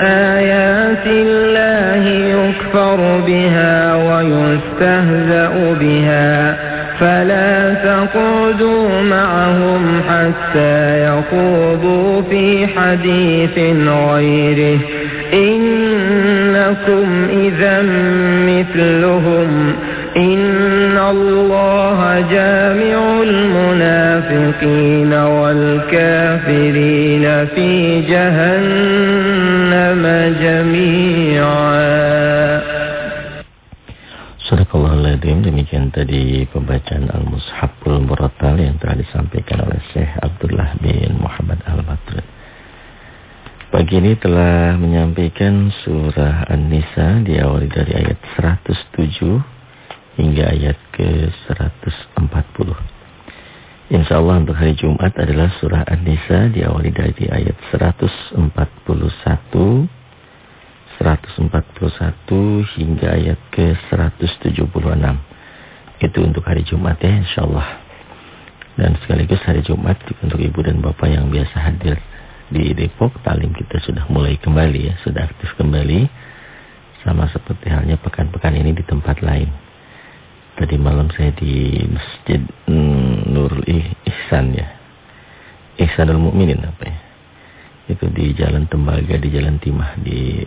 آيات الله يكفر بها ويستهزأ بها. فلا تقعدوا معهم حتى يخوضوا في حديث غيره. إنكم إذا مثلهم. إن الله جامع المنافقين والكافرين في جهنم. جميعا Sadaqallahul demikian tadi pembacaan Al-Mushaful Murattal yang telah disampaikan oleh Syekh Abdullah bin Muhammad Al-Badr. Pagi ini telah menyampaikan surah An-Nisa diawali dari ayat 107 hingga ayat ke-140. Insya Allah untuk hari Jumat adalah surah An-Nisa diawali dari ayat 141 141 hingga ayat ke-176. Itu untuk hari Jumat ya insya Allah. Dan sekaligus hari Jumat untuk ibu dan bapak yang biasa hadir di Depok, talim kita sudah mulai kembali ya, sudah aktif kembali. Sama seperti halnya pekan-pekan ini di tempat lain. Tadi malam saya di Masjid Nurul Ihsan ya. Ihsanul Mukminin apa ya? Itu di Jalan Tembaga, di Jalan Timah, di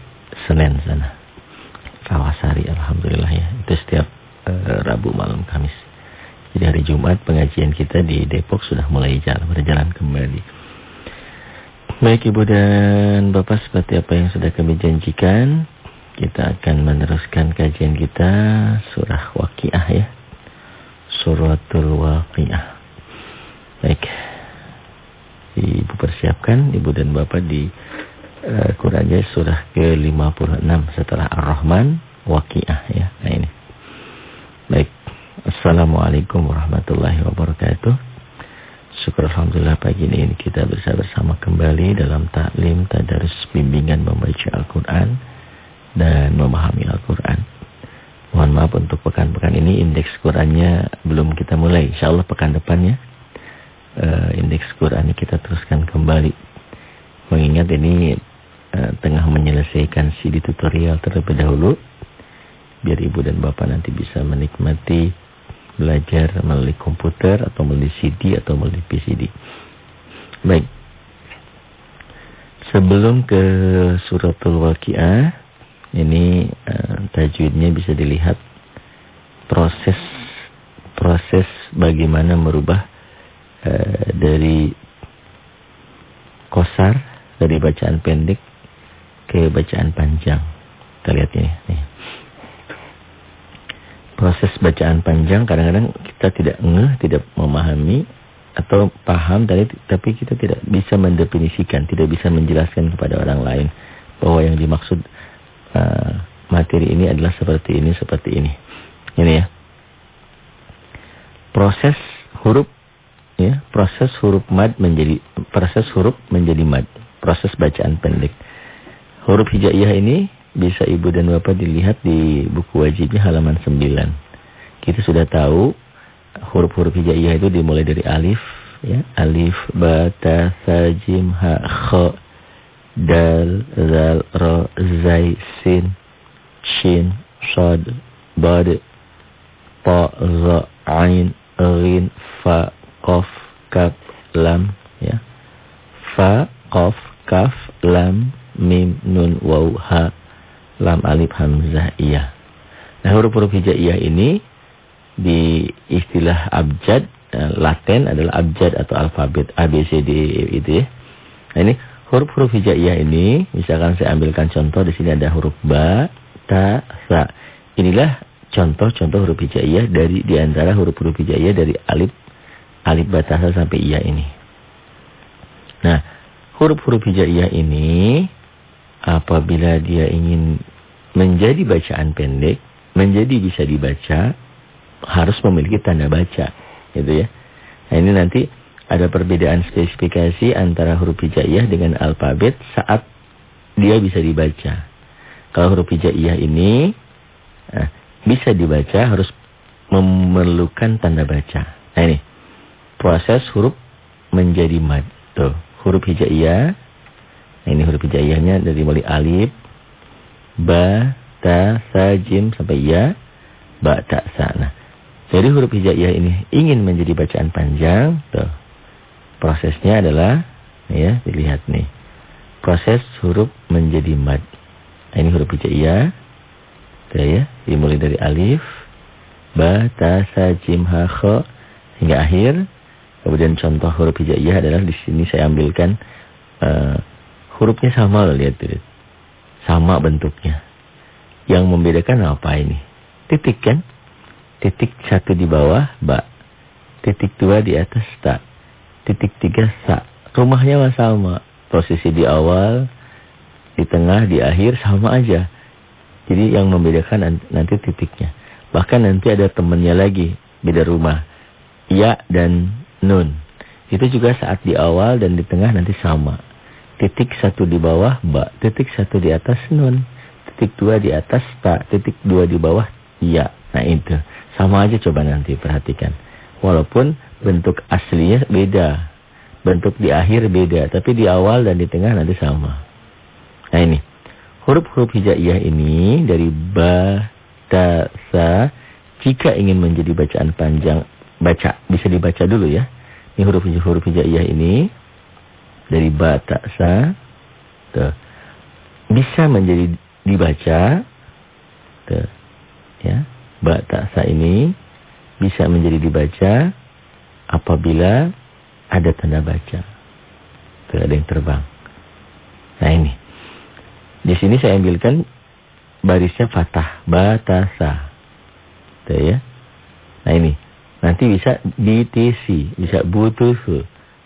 Senen sana. Kawasari Alhamdulillah ya. Itu setiap uh, Rabu malam Kamis. Jadi hari Jumat pengajian kita di Depok sudah mulai jalan, berjalan kembali. Baik Ibu dan Bapak seperti apa yang sudah kami janjikan. Kita akan meneruskan kajian kita surah Waqiah ya. Suratul Waqiah. Baik. Ibu persiapkan Ibu dan Bapak di uh, Qurannya surah ke-56 setelah Ar-Rahman Waqiah ya. Nah ini. Baik. Assalamualaikum warahmatullahi wabarakatuh. Syukur Alhamdulillah pagi ini kita bisa bersama kembali dalam taklim tadarus bimbingan membaca Al-Quran dan memahami Al-Quran. Mohon maaf untuk pekan-pekan ini indeks Qurannya belum kita mulai. Insya Allah pekan depannya uh, indeks Qurannya kita teruskan kembali. Mengingat ini uh, tengah menyelesaikan CD tutorial terlebih dahulu. Biar ibu dan bapak nanti bisa menikmati belajar melalui komputer atau melalui CD atau melalui PCD. Baik. Sebelum ke suratul waqiah, ini uh, tajwidnya bisa dilihat proses proses bagaimana merubah uh, dari kosar dari bacaan pendek ke bacaan panjang. Kita lihat ini. Nih proses bacaan panjang kadang-kadang kita tidak ngeh, tidak memahami atau paham tadi tapi kita tidak bisa mendefinisikan, tidak bisa menjelaskan kepada orang lain bahwa yang dimaksud uh, materi ini adalah seperti ini, seperti ini. Ini ya. Proses huruf ya, proses huruf mad menjadi proses huruf menjadi mad, proses bacaan pendek. Huruf hijaiyah ini bisa ibu dan bapak dilihat di buku wajibnya halaman 9. Kita sudah tahu huruf-huruf hijaiyah itu dimulai dari alif, ya, alif, ba, ta, sa, jim, ha, kha, dal, zal, ra, zai, sin, shin, shad, bad, ta, za, ain, ghin, fa, qaf, kaf, lam, ya. Fa, qaf, kaf, lam, mim, nun, waw, ha, lam alif hamzah iya. Nah huruf-huruf hijaiyah ini di istilah abjad uh, Latin adalah abjad atau alfabet A B C D E itu ya. Nah ini huruf-huruf hijaiyah ini misalkan saya ambilkan contoh di sini ada huruf ba, ta, sa. Inilah contoh-contoh huruf hijaiyah dari di antara huruf-huruf hijaiyah dari alif alif batasa sampai iya ini. Nah, huruf-huruf hijaiyah ini apabila dia ingin menjadi bacaan pendek, menjadi bisa dibaca, harus memiliki tanda baca, gitu ya. Nah ini nanti ada perbedaan spesifikasi antara huruf hijaiyah dengan alfabet saat dia bisa dibaca. Kalau huruf hijaiyah ini nah, bisa dibaca harus memerlukan tanda baca. Nah ini proses huruf menjadi mad. Tuh, huruf hijaiyah Nah, ini huruf hijaiyahnya dari mulai alif, ba, ta, sa, jim sampai ya, ba, ta, sa. Nah, dari huruf hijaiyah ini ingin menjadi bacaan panjang, tuh. Prosesnya adalah ya, dilihat nih. Proses huruf menjadi mad. Nah, ini huruf hijaiyah. Tuh ya, dimulai dari alif, ba, ta, sa, jim, ha, kha hingga akhir. Kemudian contoh huruf hijaiyah adalah di sini saya ambilkan uh, hurufnya sama loh lihat tuh. Sama bentuknya. Yang membedakan apa ini? Titik kan? Titik satu di bawah ba. Titik dua di atas ta. Titik tiga sa. Rumahnya sama. Posisi di awal, di tengah, di akhir sama aja. Jadi yang membedakan nanti titiknya. Bahkan nanti ada temannya lagi beda rumah. Ya dan nun. Itu juga saat di awal dan di tengah nanti sama. Titik satu di bawah ba, titik satu di atas nun, titik dua di atas ta, titik dua di bawah ya. Nah itu sama aja coba nanti perhatikan. Walaupun bentuk aslinya beda, bentuk di akhir beda, tapi di awal dan di tengah nanti sama. Nah ini huruf-huruf hijaiyah ini dari ba, ta, sa. Jika ingin menjadi bacaan panjang, baca bisa dibaca dulu ya. Ini huruf-huruf hijaiyah ini dari ba ta sa tuh, bisa menjadi dibaca tuh, ya. Ba ta sa ini bisa menjadi dibaca apabila ada tanda baca. Tuh, ada yang terbang. Nah ini. Di sini saya ambilkan barisnya fathah ba ta sa. Tuh ya. Nah ini. Nanti bisa DTC, bisa butuh,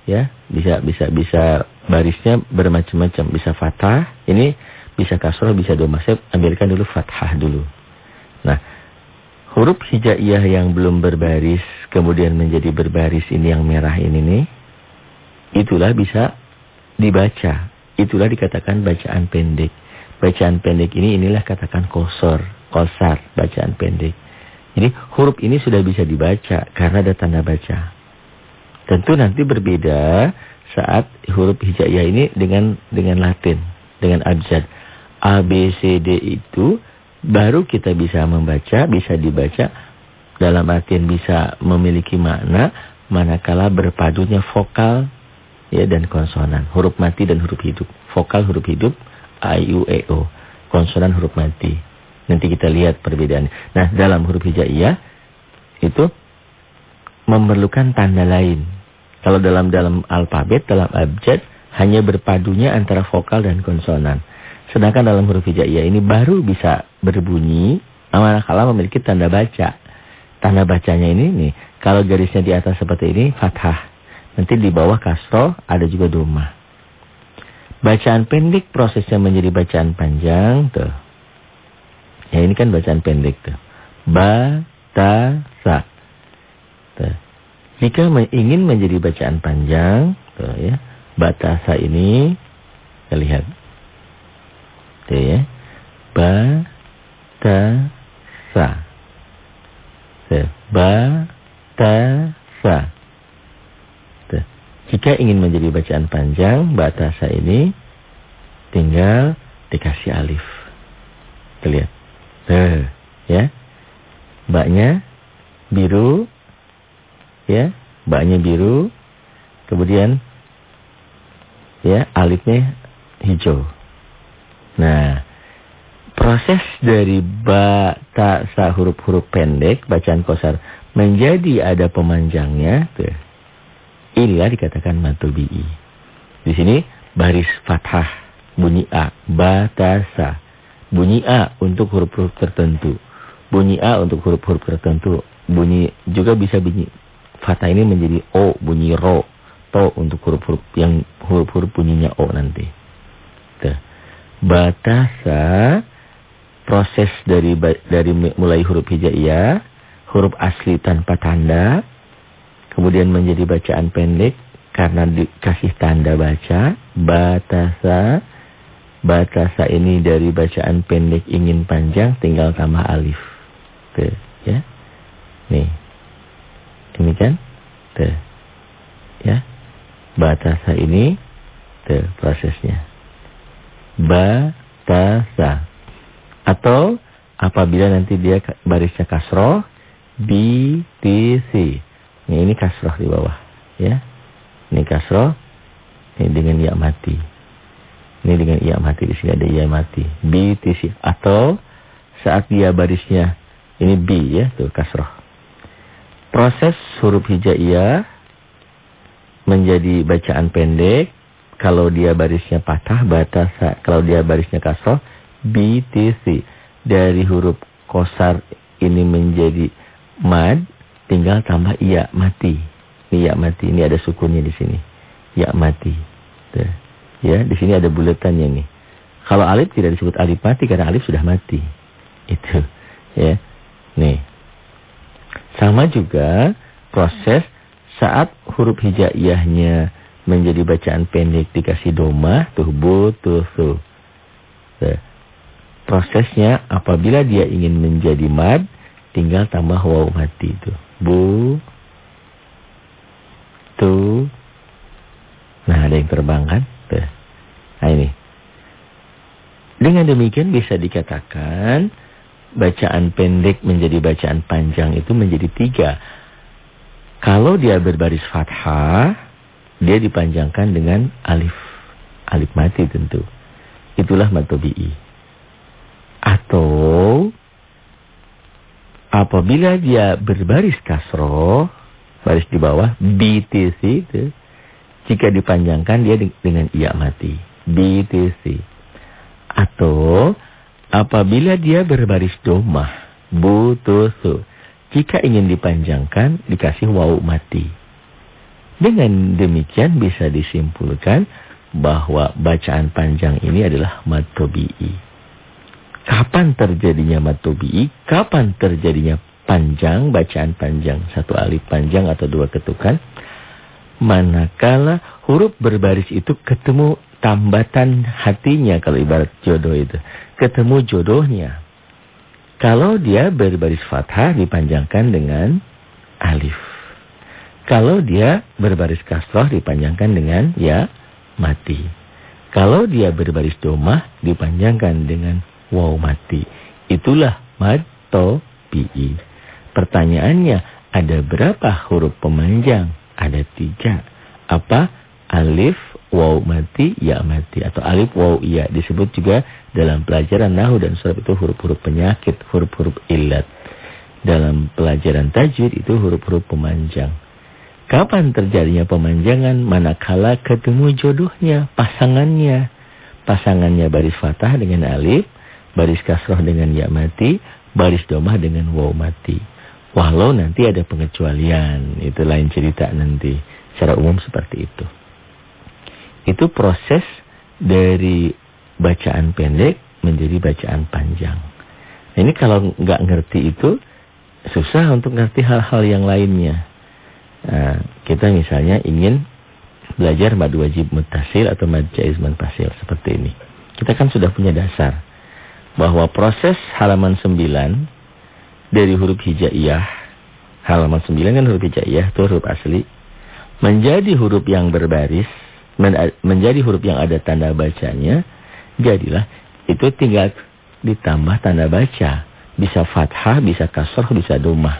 ya, bisa bisa bisa barisnya bermacam-macam, bisa fathah, ini bisa kasroh, bisa doma. Saya ambilkan dulu fathah dulu. Nah, huruf hijaiyah yang belum berbaris kemudian menjadi berbaris ini yang merah ini nih, itulah bisa dibaca. Itulah dikatakan bacaan pendek. Bacaan pendek ini inilah katakan kosor, kosar, bacaan pendek. Jadi huruf ini sudah bisa dibaca karena ada tanda baca. Tentu nanti berbeda saat huruf hijaiyah ini dengan dengan Latin, dengan abjad. A, B, C, D itu baru kita bisa membaca, bisa dibaca dalam artian bisa memiliki makna manakala berpadunya vokal ya dan konsonan, huruf mati dan huruf hidup. Vokal huruf hidup A, U, E, O. Konsonan huruf mati. Nanti kita lihat perbedaannya. Nah, dalam huruf hijaiyah itu memerlukan tanda lain. Kalau dalam dalam alfabet, dalam abjad hanya berpadunya antara vokal dan konsonan. Sedangkan dalam huruf hijaiyah ini baru bisa berbunyi manakala memiliki tanda baca. Tanda bacanya ini nih, kalau garisnya di atas seperti ini fathah. Nanti di bawah kasroh ada juga doma. Bacaan pendek prosesnya menjadi bacaan panjang tuh. Ya ini kan bacaan pendek tuh. Ba, ta, sa. Tuh. Jika ingin menjadi bacaan panjang, tuh ya. Batasa ini, kita lihat. Tuh ya. Ba, ta, sa. Tuh. Ba, ta, sa. Tuh. Jika ingin menjadi bacaan panjang, batasa ini tinggal dikasih alif. Kita lihat. Tuh, ya. Baknya biru. Ya, baknya biru. Kemudian ya, alifnya hijau. Nah, proses dari ba, ta, sa huruf-huruf pendek bacaan kosar menjadi ada pemanjangnya tuh. Inilah dikatakan matubi'i. Di sini baris fathah bunyi a, ba, ta, sa. Bunyi A untuk huruf-huruf tertentu. Bunyi A untuk huruf-huruf tertentu. Bunyi juga bisa bunyi fathah ini menjadi O, bunyi Ro. To untuk huruf-huruf yang huruf-huruf bunyinya O nanti. Tuh. Batasa proses dari dari mulai huruf hijaiyah, huruf asli tanpa tanda, kemudian menjadi bacaan pendek karena dikasih tanda baca, batasa Batasa ini dari bacaan pendek ingin panjang tinggal tambah alif. Tuh, ya. Nih. Ini kan? Tuh. Ya. Batasa ini tuh prosesnya. Batasa. Atau apabila nanti dia barisnya kasroh. BTC. Ini, ini kasroh di bawah. ya. Ini kasroh. Ini dengan ya mati. Ini dengan ya mati. Di sini ada ya mati. BTC. Atau saat dia barisnya. Ini B ya. Tuh kasroh. Proses huruf hijaiyah menjadi bacaan pendek. Kalau dia barisnya patah batasa kalau dia barisnya kasroh BTC dari huruf kosar ini menjadi mad tinggal tambah iya mati. Ini iya mati ini ada sukunnya di sini. Iya mati. Tuh. ya di sini ada buletannya nih. Kalau alif tidak disebut alif mati karena alif sudah mati. Itu. Ya. Nih sama juga proses saat huruf hijaiyahnya menjadi bacaan pendek dikasih doma, tuh bu, tuh su. Prosesnya apabila dia ingin menjadi mad, tinggal tambah waw mati itu. Bu, tu. Nah ada yang terbang kan? Tuh. Nah ini. Dengan demikian bisa dikatakan bacaan pendek menjadi bacaan panjang itu menjadi tiga. Kalau dia berbaris fathah, dia dipanjangkan dengan alif. Alif mati tentu. Itulah matobi'i. Atau apabila dia berbaris kasroh, baris di bawah, BTC itu, jika dipanjangkan dia dengan iya mati. BTC. Atau apabila dia berbaris domah, butusu. Jika ingin dipanjangkan, dikasih waw mati. Dengan demikian bisa disimpulkan bahwa bacaan panjang ini adalah matobi'i. Kapan terjadinya matobi'i? Kapan terjadinya panjang, bacaan panjang? Satu alif panjang atau dua ketukan? Manakala huruf berbaris itu ketemu tambatan hatinya kalau ibarat jodoh itu. Ketemu jodohnya. Kalau dia berbaris fathah dipanjangkan dengan alif. Kalau dia berbaris kasroh dipanjangkan dengan ya mati. Kalau dia berbaris domah dipanjangkan dengan waw mati. Itulah mad to bi. Pertanyaannya ada berapa huruf pemanjang? Ada tiga. Apa? Alif, waw mati, ya mati. Atau alif, waw, ya. Disebut juga dalam pelajaran nahu dan surab itu huruf-huruf penyakit, huruf-huruf ilat. Dalam pelajaran tajwid itu huruf-huruf pemanjang. Kapan terjadinya pemanjangan? Manakala ketemu jodohnya, pasangannya. Pasangannya baris fatah dengan alif, baris kasroh dengan ya mati, baris domah dengan waw mati. Walau nanti ada pengecualian, itu lain cerita nanti. Secara umum seperti itu. Itu proses dari bacaan pendek menjadi bacaan panjang. Nah, ini kalau nggak ngerti itu susah untuk ngerti hal-hal yang lainnya. Nah, kita misalnya ingin belajar mad wajib mutasil atau mad jaiz munfasil seperti ini. Kita kan sudah punya dasar bahwa proses halaman 9 dari huruf hijaiyah, halaman 9 kan huruf hijaiyah itu huruf asli, menjadi huruf yang berbaris menjadi huruf yang ada tanda bacanya, jadilah itu tinggal ditambah tanda baca. Bisa fathah, bisa kasroh, bisa domah.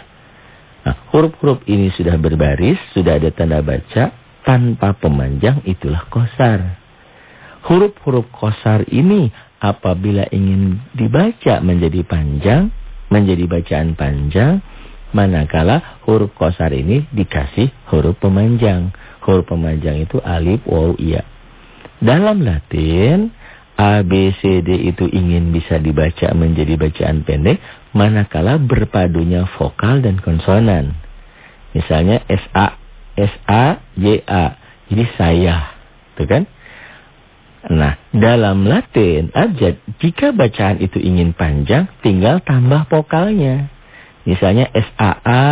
Nah, huruf-huruf ini sudah berbaris, sudah ada tanda baca, tanpa pemanjang itulah kosar. Huruf-huruf kosar ini apabila ingin dibaca menjadi panjang, menjadi bacaan panjang, manakala huruf kosar ini dikasih huruf pemanjang huruf pemanjang itu alif, waw, iya. Dalam Latin, A, B, C, D itu ingin bisa dibaca menjadi bacaan pendek, manakala berpadunya vokal dan konsonan. Misalnya S, A, S, A, Y, A. Jadi saya. Tuh kan? Nah, dalam Latin, abjad, jika bacaan itu ingin panjang, tinggal tambah vokalnya. Misalnya S, A, A,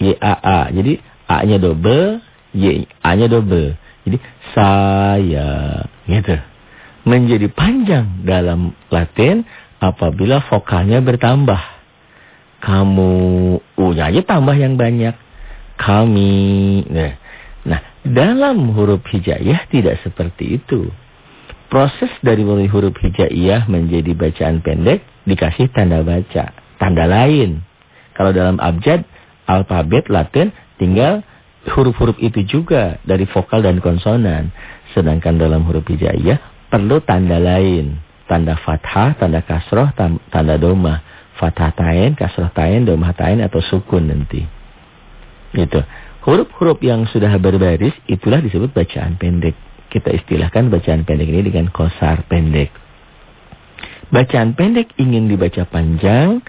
Y, A, A. Jadi, A-nya double, Y, A-nya double. Jadi saya gitu. Menjadi panjang dalam Latin apabila vokalnya bertambah. Kamu, U-nya aja tambah yang banyak. Kami. Nah, nah dalam huruf hijaiyah tidak seperti itu. proses dari mulai huruf hijaiyah menjadi bacaan pendek dikasih tanda baca, tanda lain. Kalau dalam abjad, alfabet Latin tinggal huruf-huruf itu juga dari vokal dan konsonan. Sedangkan dalam huruf hijaiyah perlu tanda lain. Tanda fathah, tanda kasroh, tanda domah. Fathah tain, kasroh tain, domah tain atau sukun nanti. Itu. Huruf-huruf yang sudah berbaris itulah disebut bacaan pendek. Kita istilahkan bacaan pendek ini dengan kosar pendek. Bacaan pendek ingin dibaca panjang,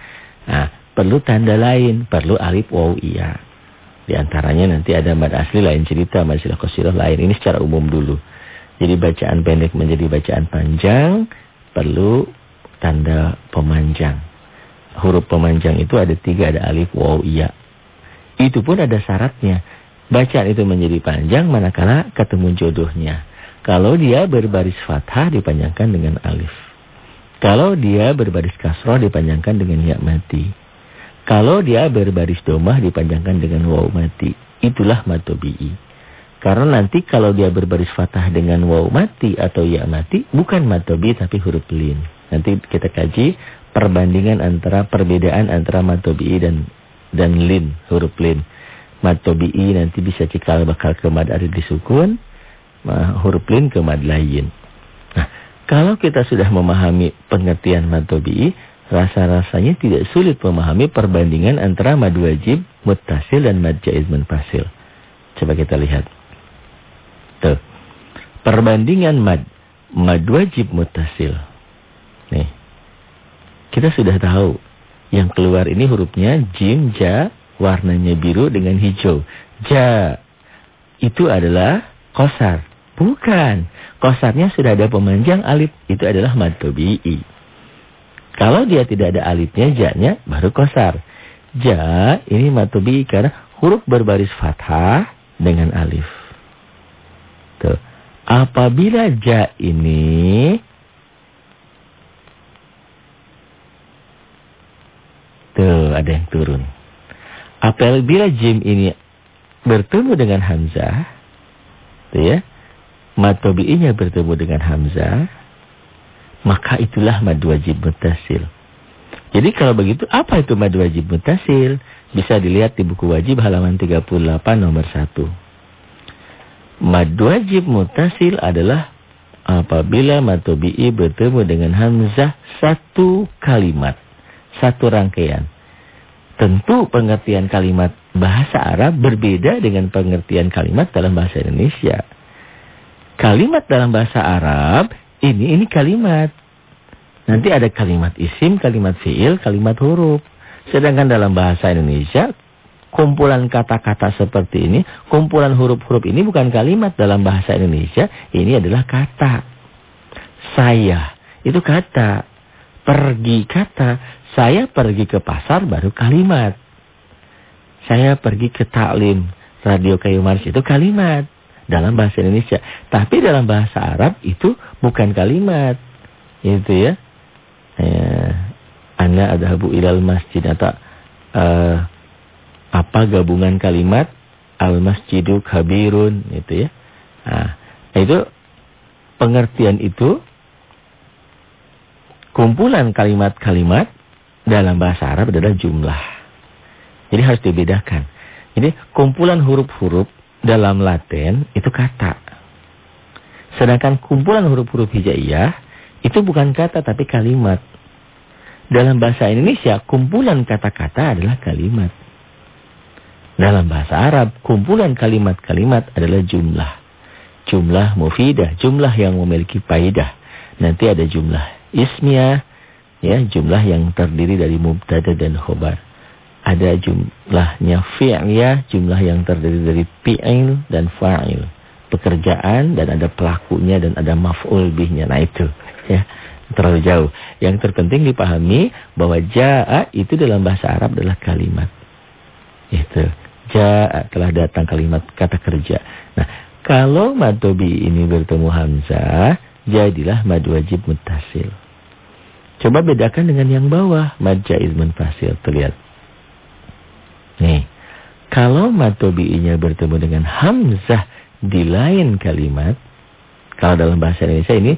nah, perlu tanda lain, perlu alif waw iya. Di antaranya nanti ada mad asli lain cerita, mad silah kosirah lain. Ini secara umum dulu. Jadi bacaan pendek menjadi bacaan panjang, perlu tanda pemanjang. Huruf pemanjang itu ada tiga, ada alif, waw, iya. Itu pun ada syaratnya. Bacaan itu menjadi panjang manakala ketemu jodohnya. Kalau dia berbaris fathah dipanjangkan dengan alif. Kalau dia berbaris kasroh dipanjangkan dengan ya mati. Kalau dia berbaris domah dipanjangkan dengan waw mati. Itulah matobi'i. Karena nanti kalau dia berbaris fathah dengan waw mati atau ya mati, bukan matobi tapi huruf lin. Nanti kita kaji perbandingan antara perbedaan antara matobi'i dan dan lin, huruf lin. Mad tobi'i nanti bisa cikal bakal ke mad arid disukun, huruf lin ke mad lain. Nah, kalau kita sudah memahami pengertian mad tobi'i, rasa-rasanya tidak sulit memahami perbandingan antara mad wajib, mutasil dan mad jaiz munfasil. Coba kita lihat. Tuh. Perbandingan mad mad wajib mutasil. Nih. Kita sudah tahu yang keluar ini hurufnya jim, ja, warnanya biru dengan hijau. Ja. Itu adalah kosar. Bukan. Kosarnya sudah ada pemanjang alif. Itu adalah mad tabi'i. Kalau dia tidak ada alifnya, ja-nya baru kosar. Ja ini mad tabi'i karena huruf berbaris fathah dengan alif. Tuh. Apabila ja ini Tuh, ada yang turun. Apabila jim ini bertemu dengan hamzah, tuh ya, mad tabi'inya bertemu dengan hamzah, maka itulah mad wajib mutasil. Jadi kalau begitu, apa itu mad wajib mutasil? Bisa dilihat di buku wajib halaman 38 nomor 1. Mad wajib mutasil adalah apabila mad tabi'i bertemu dengan hamzah satu kalimat satu rangkaian. Tentu pengertian kalimat bahasa Arab berbeda dengan pengertian kalimat dalam bahasa Indonesia. Kalimat dalam bahasa Arab, ini ini kalimat. Nanti ada kalimat isim, kalimat fiil, kalimat huruf. Sedangkan dalam bahasa Indonesia, kumpulan kata-kata seperti ini, kumpulan huruf-huruf ini bukan kalimat dalam bahasa Indonesia, ini adalah kata. Saya, itu kata. Pergi kata. Saya pergi ke pasar baru kalimat. Saya pergi ke taklim. Radio Kayu Manis itu kalimat. Dalam bahasa Indonesia. Tapi dalam bahasa Arab itu bukan kalimat. Itu ya. ya. Anda adhabu ilal masjid. Atau uh, apa gabungan kalimat. Al masjidu kabirun. Itu ya. Nah, itu pengertian itu kumpulan kalimat-kalimat dalam bahasa Arab adalah jumlah. Jadi harus dibedakan. Jadi kumpulan huruf-huruf dalam Latin itu kata. Sedangkan kumpulan huruf-huruf hijaiyah itu bukan kata tapi kalimat. Dalam bahasa Indonesia kumpulan kata-kata adalah kalimat. Dalam bahasa Arab kumpulan kalimat-kalimat adalah jumlah. Jumlah mufidah, jumlah yang memiliki faidah. Nanti ada jumlah ismiyah, ya jumlah yang terdiri dari mubtada dan khobar. Ada jumlahnya fi'liyah, jumlah yang terdiri dari fi'il dan fa'il. Pekerjaan dan ada pelakunya dan ada maf'ul bihnya. Nah itu ya terlalu jauh. Yang terpenting dipahami bahwa ja'a itu dalam bahasa Arab adalah kalimat. Itu. Ja'a telah datang kalimat kata kerja. Nah, kalau madobi ini bertemu hamzah, jadilah mad wajib mutasil. Coba bedakan dengan yang bawah. Mad jaiz munfasil. Terlihat. Nih. Kalau mad tobi'inya bertemu dengan hamzah di lain kalimat. Kalau dalam bahasa Indonesia ini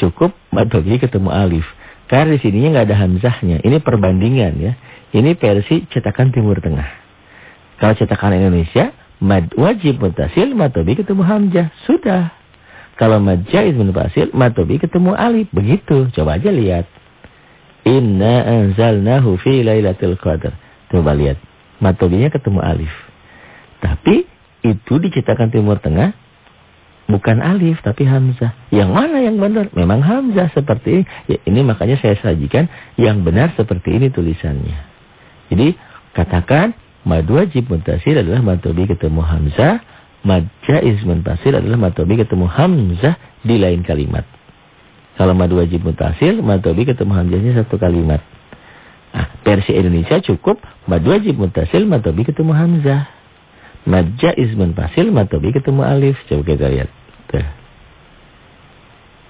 cukup matobi ketemu alif. Karena di sininya nggak ada hamzahnya. Ini perbandingan ya. Ini versi cetakan Timur Tengah. Kalau cetakan Indonesia, mad wajib mutasil, matobi ketemu hamzah. Sudah. Kalau mad jaiz mutasil, matobi ketemu alif. Begitu. Coba aja lihat. Inna anzalnahu fi lailatul qadar. Coba lihat. Matobinya ketemu alif. Tapi itu dicetakan Timur Tengah bukan alif tapi hamzah. Yang mana yang benar? Memang hamzah seperti ini. Ya, ini makanya saya sajikan yang benar seperti ini tulisannya. Jadi katakan mad wajib mutasil adalah matobi ketemu hamzah, mad jaiz mutasil adalah matobi ketemu hamzah di lain kalimat. Kalau mad wajib mutasil, matobi ketemu hamzahnya satu kalimat. Nah, versi Indonesia cukup mad wajib mutasil, matobi ketemu hamzah. Mad jaiz mutasil, matobi ketemu alif. Coba kita lihat. Tuh.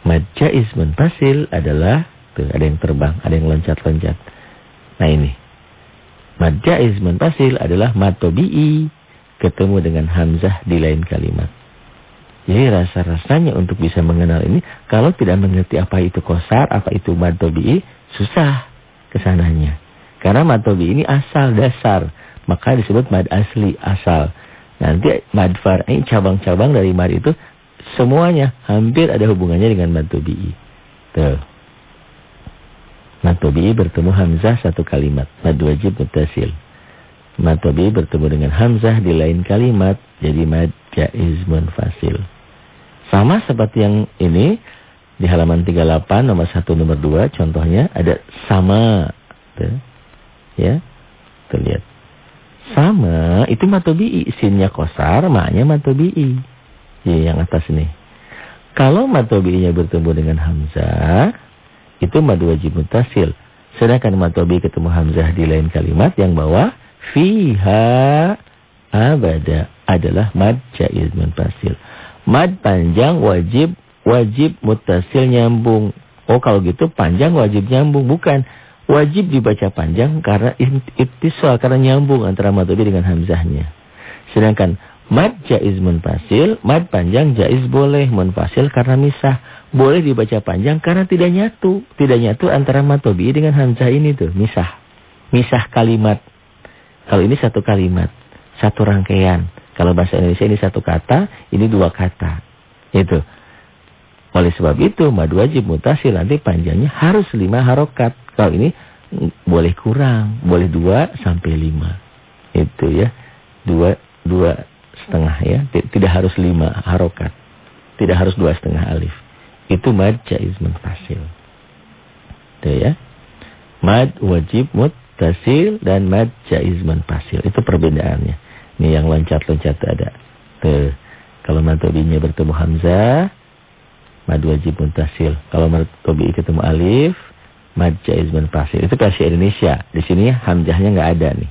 Mad jaiz mutasil adalah tuh ada yang terbang, ada yang loncat-loncat. Nah ini. Mad jaiz munfasil adalah mad tabi'i ketemu dengan hamzah di lain kalimat. Jadi rasa-rasanya untuk bisa mengenal ini kalau tidak mengerti apa itu kosar, apa itu mad tabi'i, susah ke sananya. Karena mad tabi'i ini asal dasar, maka disebut mad asli asal. Nanti mad far'i cabang-cabang dari mad itu semuanya hampir ada hubungannya dengan mad tabi'i. Tuh. Matobi bertemu Hamzah satu kalimat. Mad wajib mutasil. Matobi bertemu dengan Hamzah di lain kalimat. Jadi mad jaiz munfasil. Sama seperti yang ini. Di halaman 38 nomor 1 nomor 2 contohnya ada sama. Tuh. Ya. Tuh lihat. Sama itu matobi Sinnya kosar, maknya matobi'i. Ya, yang atas ini. Kalau matobi'inya bertemu dengan Hamzah itu mad wajib mutasil. Sedangkan mad tobi ketemu hamzah di lain kalimat yang bawah fiha abada adalah mad jaiz mutasil. Mad panjang wajib wajib mutasil nyambung. Oh kalau gitu panjang wajib nyambung bukan. Wajib dibaca panjang karena ittisal karena nyambung antara mad tobi dengan hamzahnya. Sedangkan Mad jaiz munfasil, mad panjang jaiz boleh munfasil karena misah. Boleh dibaca panjang karena tidak nyatu. Tidak nyatu antara matobi dengan hamzah ini tuh, misah. Misah kalimat. Kalau ini satu kalimat, satu rangkaian. Kalau bahasa Indonesia ini satu kata, ini dua kata. Itu. Oleh sebab itu, mad wajib mutasil nanti panjangnya harus lima harokat. Kalau ini boleh kurang, boleh dua sampai lima. Itu ya. Dua, dua setengah ya. Tidak harus lima harokat. Tidak harus dua setengah alif. Itu mad jaiz munfasil. Itu ya. Mad wajib muttasil dan mad jaiz munfasil. Itu perbedaannya. Ini yang loncat-loncat ada. Tuh. Kalau mad tobinya bertemu hamzah, mad wajib muttasil. Kalau mad tobi ketemu alif, mad jaiz munfasil. Itu versi Indonesia. Di sini hamzahnya nggak ada nih.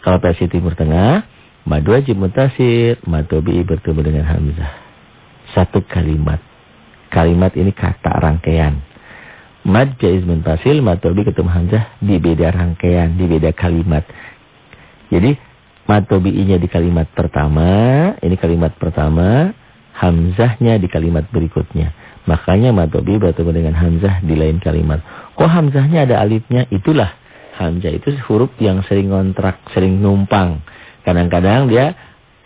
Kalau versi Timur Tengah, Mad wajib mutasir, mad tobi'i bertemu dengan hamzah. Satu kalimat. Kalimat ini kata rangkaian. Mad jaiz muntasil, mad tobi ketemu hamzah di beda rangkaian, di beda kalimat. Jadi mad tobi'inya di kalimat pertama, ini kalimat pertama, hamzahnya di kalimat berikutnya. Makanya mad tobi bertemu dengan hamzah di lain kalimat. Kok hamzahnya ada alifnya? Itulah hamzah itu huruf yang sering kontrak, sering numpang. Kadang-kadang dia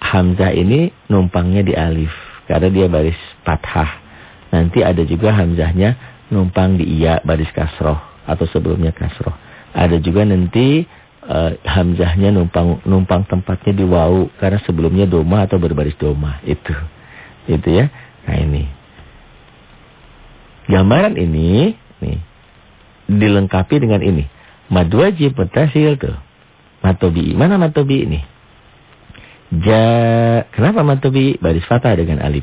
Hamzah ini numpangnya di alif. Karena dia baris fathah. Nanti ada juga Hamzahnya numpang di iya baris kasroh. Atau sebelumnya kasroh. Ada juga nanti uh, Hamzahnya numpang numpang tempatnya di wau. Karena sebelumnya doma atau berbaris doma. Itu. Itu ya. Nah ini. Gambaran ini. nih Dilengkapi dengan ini. Mad wajib mutasil tuh. Matobi. Mana matobi ini? Ja, kenapa matobi baris fathah dengan alif?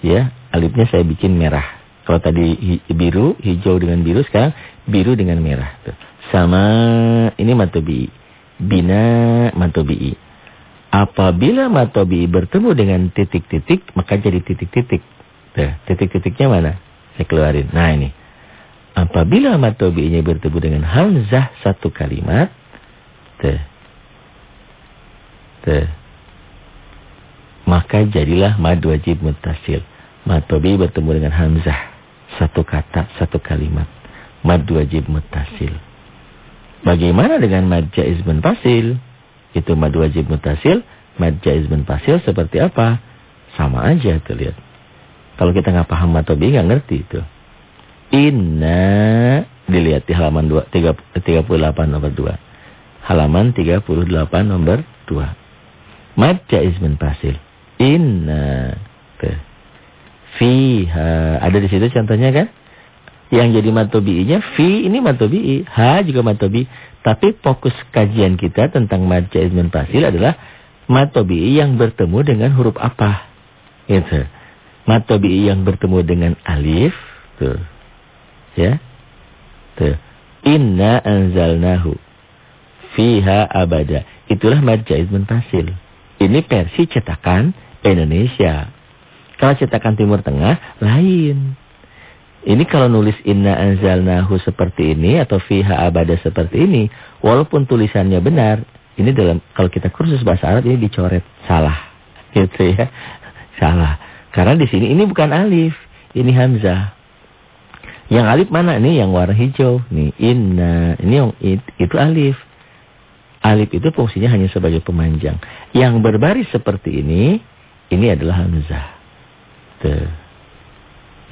Ya, alifnya saya bikin merah. Kalau tadi biru, hijau dengan biru, sekarang biru dengan merah. Tuh. Sama ini matobi. Bina matobi. Apabila matobi bertemu dengan titik-titik, maka jadi titik-titik. Titik-titiknya mana? Saya keluarin. Nah ini. Apabila matobinya bertemu dengan hamzah satu kalimat. Tuh. Tuh maka jadilah mad wajib mutasil. Mad tobi bertemu dengan hamzah. Satu kata, satu kalimat. Mad wajib mutasil. Bagaimana dengan mad jaiz munfasil? Itu mad wajib mutasil, mad jaiz munfasil seperti apa? Sama aja tuh lihat. Kalau kita nggak paham atau nggak ngerti itu. Inna dilihat di halaman 2, 38 nomor 2. Halaman 38 nomor 2. Mad jaiz munfasil. Inna. Tuh. Fiha. Ada di situ contohnya kan? Yang jadi matobi'inya fi ini matobi'i, ha juga matobi. Tapi fokus kajian kita tentang mad jaiz fasil adalah matobi'i yang bertemu dengan huruf apa? Gitu. Matobi'i yang bertemu dengan alif, tuh. Ya. Tuh. Inna anzalnahu fiha abada. Itulah mad jaiz fasil. Ini versi cetakan Indonesia. Kalau cetakan Timur Tengah lain. Ini kalau nulis inna anzalnahu seperti ini atau fiha abada seperti ini, walaupun tulisannya benar, ini dalam kalau kita kursus bahasa Arab ini dicoret salah. Gitu ya. Salah. Karena di sini ini bukan alif, ini hamzah. Yang alif mana nih? Yang warna hijau. Nih inna, ini yang it, itu alif. Alif itu fungsinya hanya sebagai pemanjang. Yang berbaris seperti ini, ini adalah hamzah. Tuh.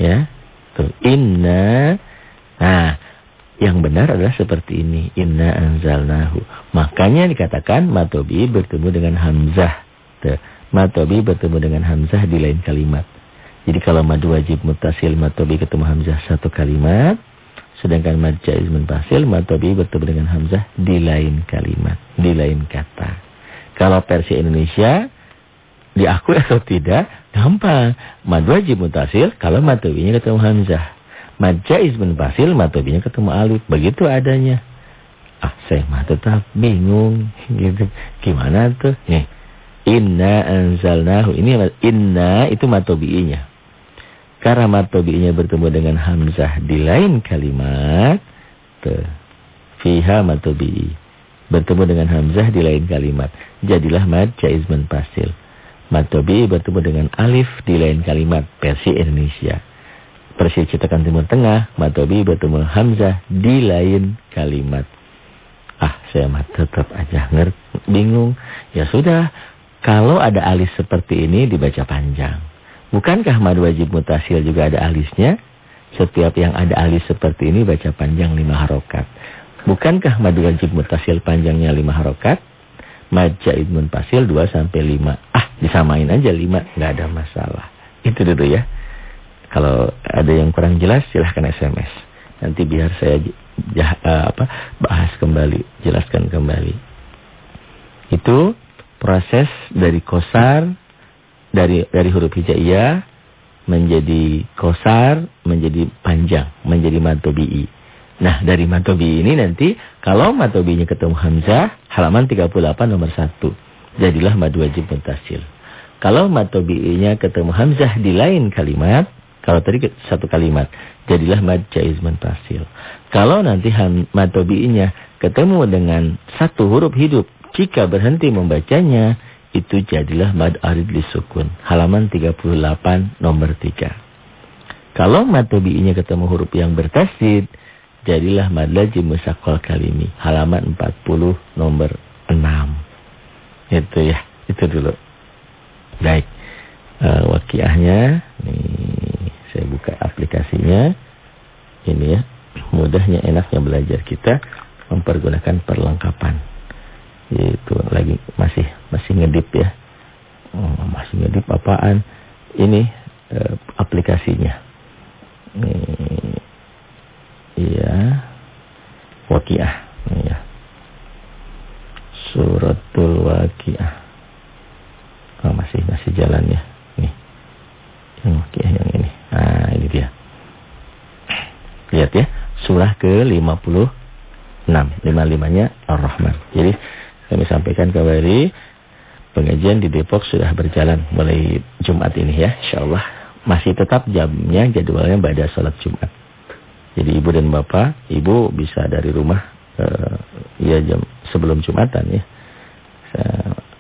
Ya. Tuh, inna. Nah, yang benar adalah seperti ini. Inna anzalnahu. Makanya dikatakan matobi bertemu dengan hamzah. Tuh, matobi bertemu dengan hamzah di lain kalimat. Jadi kalau madu wajib mutasil matobi ketemu hamzah satu kalimat. Sedangkan mad jaiz munfasil matobi bertemu dengan hamzah di lain kalimat, di lain kata. Kalau versi Indonesia diakui atau tidak, gampang. Mad wajib mutasil kalau matobinya ketemu hamzah. Mad jaiz munfasil matobinya ketemu alif. Begitu adanya. Ah, saya mah tetap bingung gitu. Gimana tuh? Nih. Inna anzalnahu. Ini inna itu matobi'inya. Karena matobi'inya bertemu dengan hamzah di lain kalimat. Tuh. Fiha matobi'i. Bertemu dengan hamzah di lain kalimat. Jadilah mad jaiz munfasil. Matobi bertemu dengan alif di lain kalimat versi Indonesia. Versi cetakan Timur Tengah, Matobi bertemu Hamzah di lain kalimat. Ah, saya mah tetap aja ngerti, bingung. Ya sudah, kalau ada alis seperti ini dibaca panjang. Bukankah mad wajib mutasil juga ada alisnya? Setiap yang ada alis seperti ini baca panjang lima harokat. Bukankah mad wajib mutasil panjangnya lima harokat? Mad jaid munfasil 2 sampai 5. Ah, disamain aja 5, nggak ada masalah. Itu dulu ya. Kalau ada yang kurang jelas silahkan SMS. Nanti biar saya jah, uh, apa bahas kembali, jelaskan kembali. Itu proses dari kosar dari dari huruf hijaiyah menjadi kosar, menjadi panjang, menjadi matobi'i. Nah, dari matobi ini nanti kalau matobinya ketemu hamzah, halaman 38 nomor 1. Jadilah mad wajib mutasil. Kalau matobi'inya ketemu hamzah di lain kalimat, kalau tadi satu kalimat, jadilah mad jaiz mutasil. Kalau nanti matobi'inya ketemu dengan satu huruf hidup, jika berhenti membacanya, itu jadilah mad arid lisukun. Halaman 38 nomor 3. Kalau matobi'inya ketemu huruf yang bertasid, Jadilah madlaji musakol kalimi. Halaman 40 nomor 6. Itu ya. Itu dulu. Baik. Uh, wakiahnya. Nih, saya buka aplikasinya. Ini ya. Mudahnya enaknya belajar kita. Mempergunakan perlengkapan. Itu lagi masih masih ngedip ya. Oh, masih ngedip apaan? Ini uh, aplikasinya. Nih Iya. Waqiah. Iya. Suratul Waqiah. Oh, masih masih jalan ya. Nih. Yang Waqiah yang ini. Nah, ini dia. Lihat ya. Surah ke-56. 55-nya Ar-Rahman. Jadi kami sampaikan kembali pengajian di Depok sudah berjalan mulai Jumat ini ya. InsyaAllah masih tetap jamnya jadwalnya pada sholat Jumat. Jadi ibu dan bapak, ibu bisa dari rumah uh, ya jam sebelum Jumatan ya.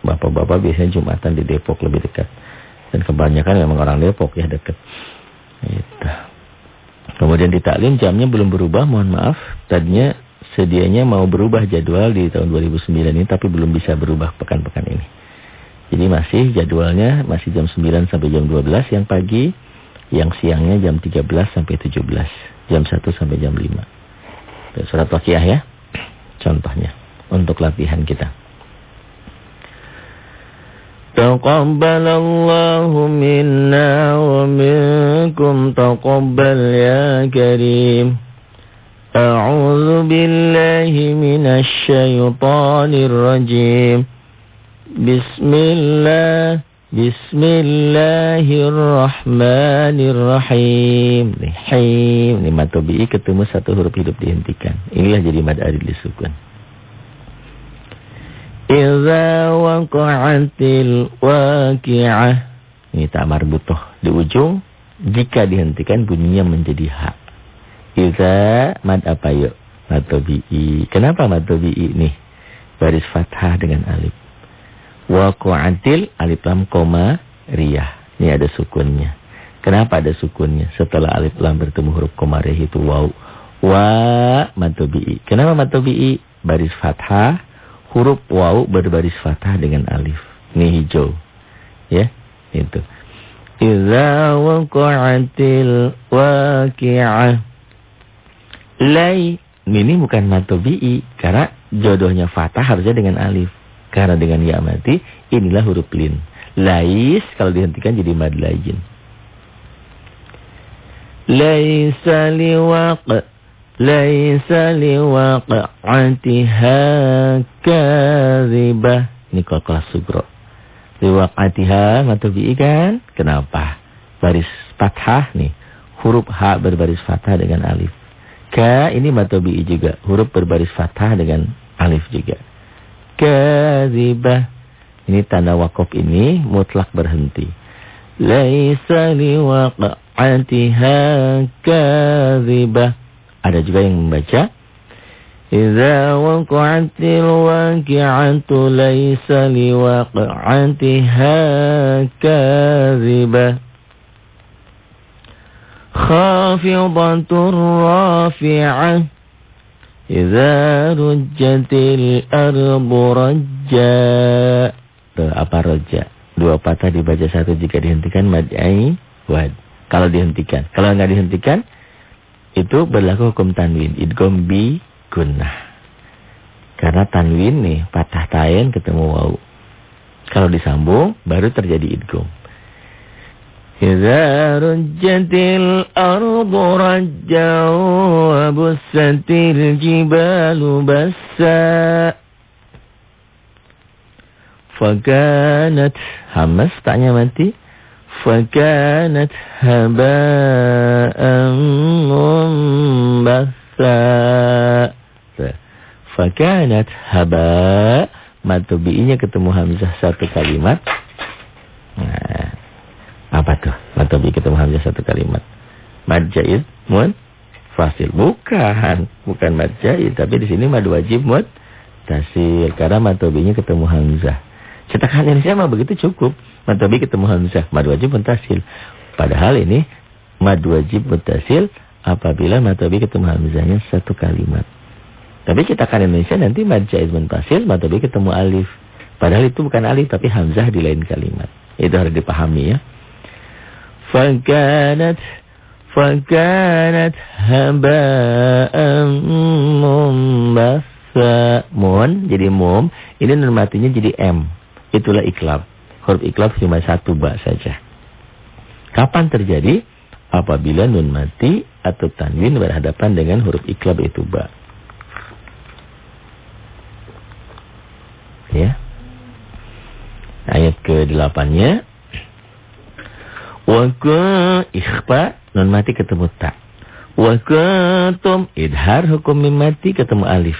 Bapak-bapak biasanya Jumatan di Depok lebih dekat. Dan kebanyakan memang orang Depok ya dekat. Itu. Kemudian di taklim jamnya belum berubah, mohon maaf. Tadinya sedianya mau berubah jadwal di tahun 2009 ini tapi belum bisa berubah pekan-pekan ini. Jadi masih jadwalnya masih jam 9 sampai jam 12 yang pagi, yang siangnya jam 13 sampai 17, jam 1 sampai jam 5. Surat Waqiah ya. Contohnya untuk latihan kita. تقبل الله منا ومنكم تقبل يا كريم أعوذ بالله من الشيطان الرجيم بسم الله بسم الله الرحمن الرحيم Rahim Ini matobi'i ketemu satu huruf hidup dihentikan Inilah jadi mad adil disukun Iza waqa'atil waqi'ah. Ini tak marbutoh. Di ujung, jika dihentikan bunyinya menjadi ha. Iza mad apa yuk? Matobi'i. Kenapa matobi'i nih? Baris fathah dengan alif. Waqa'atil alif lam koma riyah. Ini ada sukunnya. Kenapa ada sukunnya? Setelah alif lam bertemu huruf koma riyah itu waw. Wa matobi'i. Kenapa matobi'i? Baris fathah huruf waw berbaris fathah dengan alif. Ini hijau. Ya, itu. Iza waqa'atil waqi'ah. Lai. Ini bukan matobi'i. Karena jodohnya fathah harusnya dengan alif. Karena dengan ya mati, inilah huruf lin. Lais kalau dihentikan jadi mad lajin. Laisa liwaq Laisa liwaqa'atiha kadhibah. Ini kalau kelas sugro. Liwaqa'atiha matobi'i kan? Kenapa? Baris fathah nih. Huruf H berbaris fathah dengan alif. Ka ini matobi'i juga. Huruf berbaris fathah dengan alif juga. Kadhibah. Ini tanda wakaf ini mutlak berhenti. Laisa liwaqa'atiha kadhibah. Ada juga yang membaca Iza waqa'atil waqi'atu laysa liwaqa'atiha kadhibah Rafi'ah Iza rujjatil arbu rajja Tuh, apa rajja? Dua patah dibaca satu jika dihentikan mad'ai wad. Kalau dihentikan. Kalau enggak dihentikan itu berlaku hukum tanwin. Idgom bi gunnah. Karena tanwin nih, patah tayen ketemu waw. Kalau disambung, baru terjadi idgom. Iza rujjatil ardu rajjau wa bussatil jibalu bassa. Fakanat hamas tanya mati. فكانت هباء منبثا فكانت هباء matobi'inya ketemu hamzah satu kalimat nah, apa tuh matobi ketemu hamzah satu kalimat mad jaid mun fasil bukan bukan mad jaid tapi di sini mad wajib mud tasil karena matobinya ketemu hamzah cetakan Indonesia mah begitu cukup Mad tabi ketemu hamzah, mad wajib mutasil. Padahal ini mad wajib mutasil apabila mad tabi ketemu hamzahnya satu kalimat. Tapi kita kan Indonesia nanti mad jaiz mutasil, mad tabi ketemu alif. Padahal itu bukan alif tapi hamzah di lain kalimat. Itu harus dipahami ya. Fakanat fakanat haba'an mumbasa. Mun jadi mum, ini normatinya jadi m. Itulah iklab. Huruf iklab cuma satu ba saja. Kapan terjadi? Apabila nun mati atau tanwin berhadapan dengan huruf iklab itu ba. Ya. Ayat ke-8-nya. Wa ikhfa nun mati ketemu ta. Wa kuntum idhar hukum mim mati ketemu alif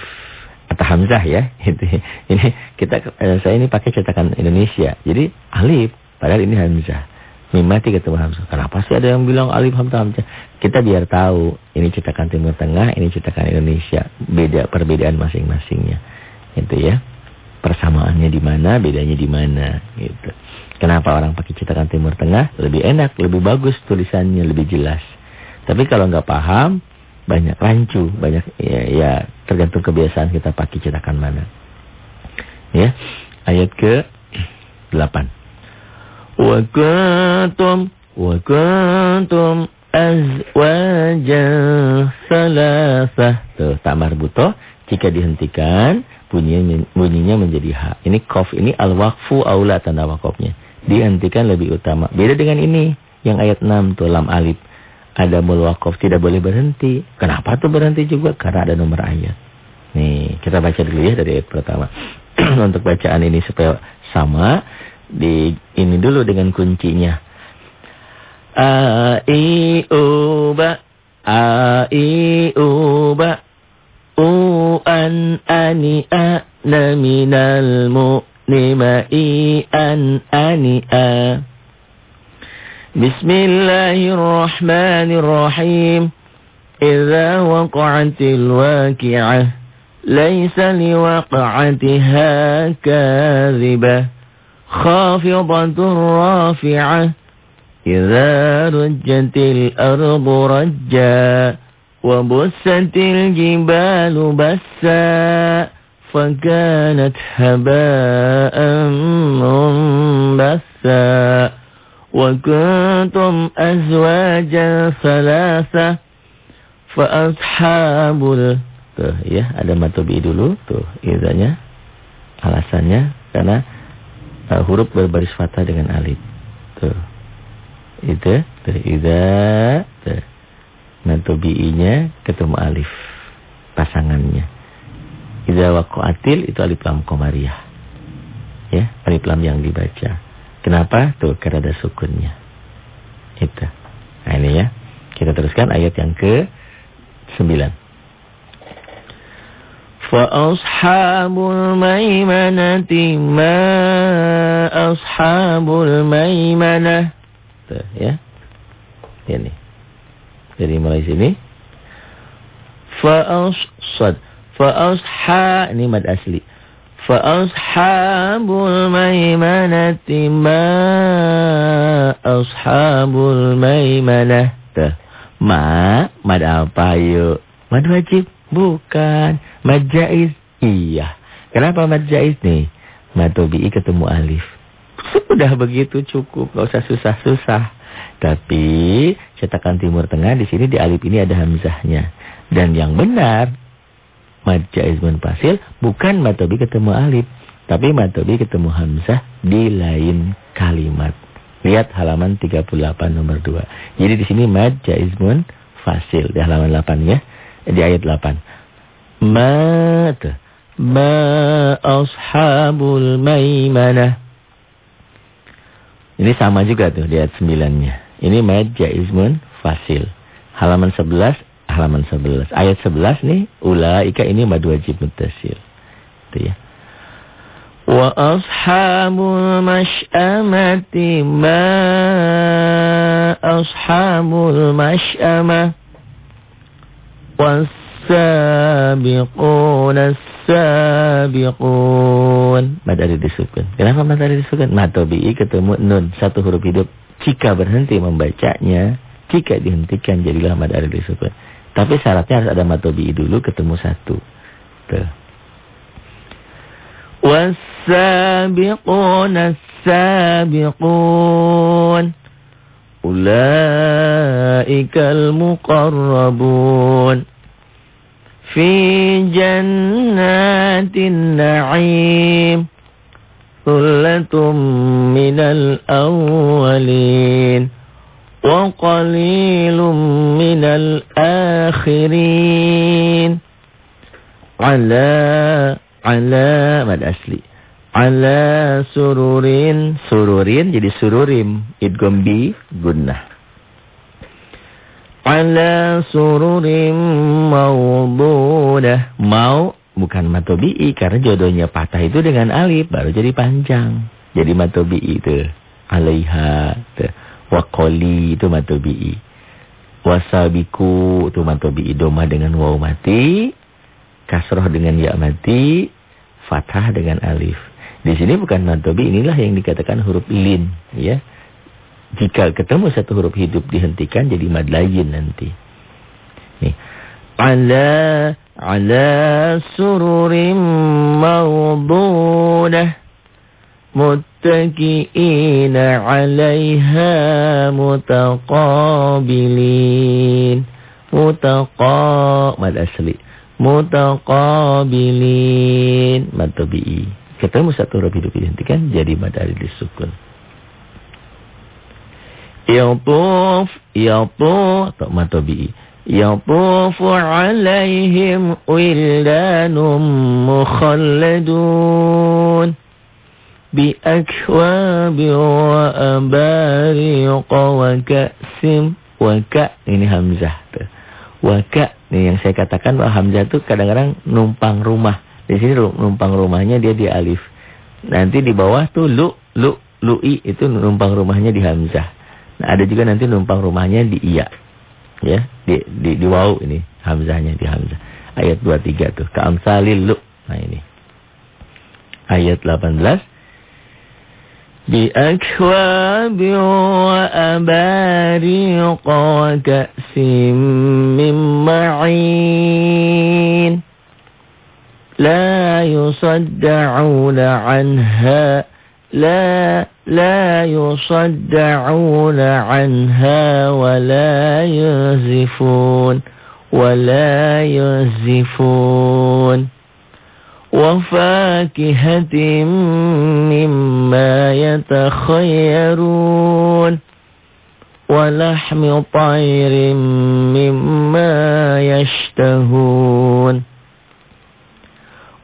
atau hamzah ya. ini kita eh, saya ini pakai cetakan Indonesia. Jadi alif padahal ini hamzah. Mimati ketemu hamzah. Kenapa sih ada yang bilang alif hamzah hamzah? Kita biar tahu ini cetakan Timur Tengah, ini cetakan Indonesia. Beda perbedaan masing-masingnya. Itu ya. Persamaannya di mana, bedanya di mana gitu. Kenapa orang pakai cetakan Timur Tengah? Lebih enak, lebih bagus tulisannya, lebih jelas. Tapi kalau nggak paham, banyak rancu, banyak ya, ya tergantung kebiasaan kita pakai cetakan mana. Ya, ayat ke 8. Wa kuntum wa kuntum azwajan salasah. Tuh, tamar buto jika dihentikan bunyinya bunyinya menjadi ha. Ini qaf ini al-waqfu aula tanda wakofnya. Dihentikan lebih utama. Beda dengan ini yang ayat 6 tuh lam alif ada mulwakof tidak boleh berhenti. Kenapa tuh berhenti juga? Karena ada nomor ayat. Nih, kita baca dulu ya dari ayat pertama. Untuk bacaan ini supaya sama, di ini dulu dengan kuncinya. A i u ba a i u أن أني أنا من المؤلم إي أن أني بسم الله الرحمن الرحيم. إذا وقعت الواقعة ليس لوقعتها كاذبة. خافضة رافعة. إذا رجت الأرض رجا وبست الجبال بسا فكانت هباء منبثا وكنتم أزواجا ثلاثة فأصحاب tuh ya ada matobi dulu tuh izanya alasannya karena uh, huruf berbaris fathah dengan alif tuh itu tuh iza tuh matobi'inya ketemu alif pasangannya iza waqatil itu alif lam komariah ya alif lam yang dibaca Kenapa? Tuh, karena ada sukunnya. Itu. Nah ini ya. Kita teruskan ayat yang ke 9. Fa'ashabul maimanati ma ashabul maimanah. Tuh ya. Ini. Jadi mulai sini. Fa'asad. Fa'asha. Ini mad asli. Fa'ashabul maimanati ma ashabul maimanah. Tuh. Ma, mad apa yuk? Mad wajib? Bukan. Mad jais Iya. Kenapa mad jais nih? Mad tobi'i ketemu alif. Sudah begitu cukup, Tidak usah susah-susah. Tapi cetakan timur tengah di sini di alif ini ada hamzahnya. Dan yang benar mad jaiz munfasil bukan matobi ketemu alif, tapi matobi ketemu hamzah di lain kalimat. Lihat halaman 38 nomor 2. Jadi di sini mad jaiz munfasil di halaman 8 ya. Di ayat 8. Ma ma ashabul maimanah. Ini sama juga tuh di ayat 9-nya. Ini mad jaiz munfasil. Halaman 11 halaman 11. Ayat 11 nih, ulaika ini mad wajib muttasil. Itu ya. Wa ashabul mash'amati ma ashabul mash'amah was-sabiquna sabiqun Mad ada disukun. Kenapa mad ada disukun? Matobi'i ketemu nun, satu huruf hidup. Jika berhenti membacanya, jika dihentikan jadilah mad ada disukun. Tapi syaratnya harus ada matobi dulu ketemu satu. Tuh. Wasabiquna sabiqun Ulaikal muqarrabun Fi jannatin na'im Thullatum minal awwalin وقليل من الآخرين على على mad asli ala sururin sururin jadi sururim idgham bi gunnah ala sururim maudunah mau bukan matobi'i karena jodohnya patah itu dengan alif baru jadi panjang jadi matobi'i itu alaiha tuh Wakoli itu matobi'i. Wasabiku itu matobi'i. Doma dengan waw mati. Kasroh dengan ya mati. Fathah dengan alif. Di sini bukan matobi, inilah yang dikatakan huruf lin. ya Jika ketemu satu huruf hidup dihentikan jadi mad layin nanti. Nih. Ala ala sururim mawdudah muttaki'ina 'alaiha mutaqabilin. Mutaqa mad asli. Mutaqabilin mad tabi'i. Ketemu satu huruf hidup dihentikan jadi mad alif disukun. Yatuf, yatuf, atau matobi. Yatufu alaihim wildanum mukhalladun. Wa abariqa wa ka' ini Hamzah. Tuh. Wa ka' ini yang saya katakan bahwa Hamzah itu kadang-kadang numpang rumah. Di sini numpang rumahnya dia di alif. Nanti di bawah tuh lu, lu, lu'i itu numpang rumahnya di Hamzah. Nah, ada juga nanti numpang rumahnya di iya. Ya, di di, di wau ini hamzahnya di hamzah. Ayat 23 tuh, ka'amsalil lu. Nah ini. Ayat 18 بأكواب وأباريق وكأس من معين لا يصدعون عنها لا لا يصدعون عنها ولا يزفون ولا يزفون وفاكهة مما يتخيرون ولحم طير مما يشتهون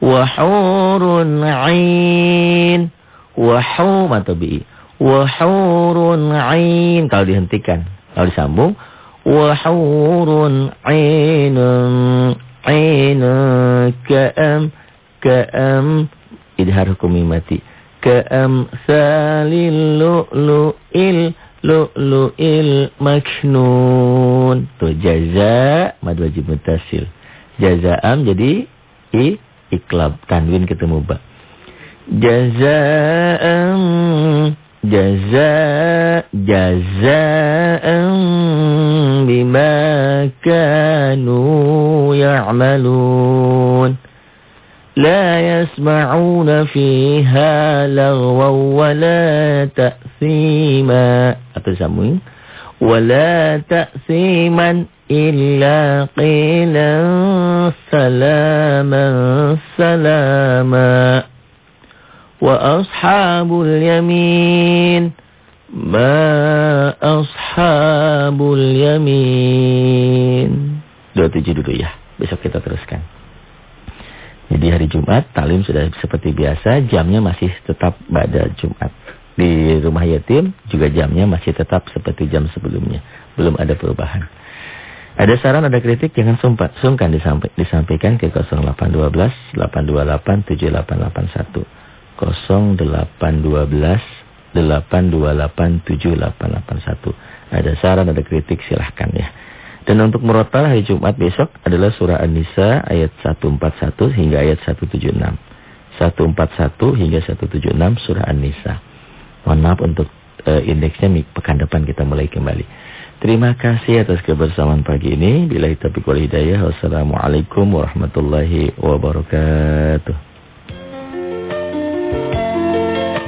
وحور عين Wahu matobi. Wahurun ain. Kalau dihentikan. Kalau disambung. Wahurun ainun. Ainun. Ka'am. Ka'am. Idhar hukumi mati. Ka'am salil lu'lu'il. Lu'lu'il maknun. Tuh jaza. Mad wajib mutasil. Jaza'am jadi i. Iklab. Tanwin ketemu ba. جزاء جزاء جزاء بما كانوا يعملون. لا يسمعون فيها لغوا ولا تأثيما. أتسمون ولا تأثيما إلا قيلا سلاما سلاما. وأصحاب اليمين ما أصحاب اليمين 27 dulu ya besok kita teruskan jadi hari Jumat talim sudah seperti biasa jamnya masih tetap pada Jumat di rumah yatim juga jamnya masih tetap seperti jam sebelumnya belum ada perubahan ada saran, ada kritik, jangan sumpat, sungkan disampaikan ke 0812 828 7881. 0812 8287881. Ada saran, ada kritik silahkan ya. Dan untuk merotal hari Jumat besok adalah surah An-Nisa ayat 141 hingga ayat 176. 141 hingga 176 surah An-Nisa. Mohon maaf untuk uh, indeksnya pekan depan kita mulai kembali. Terima kasih atas kebersamaan pagi ini. Bila taufiq wal hidayah. Wassalamualaikum warahmatullahi wabarakatuh.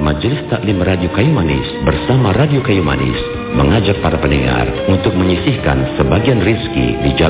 Majelis Taklim Radio Kayu Manis bersama Radio Kayu Manis mengajak para pendengar untuk menyisihkan sebagian rizki di jalan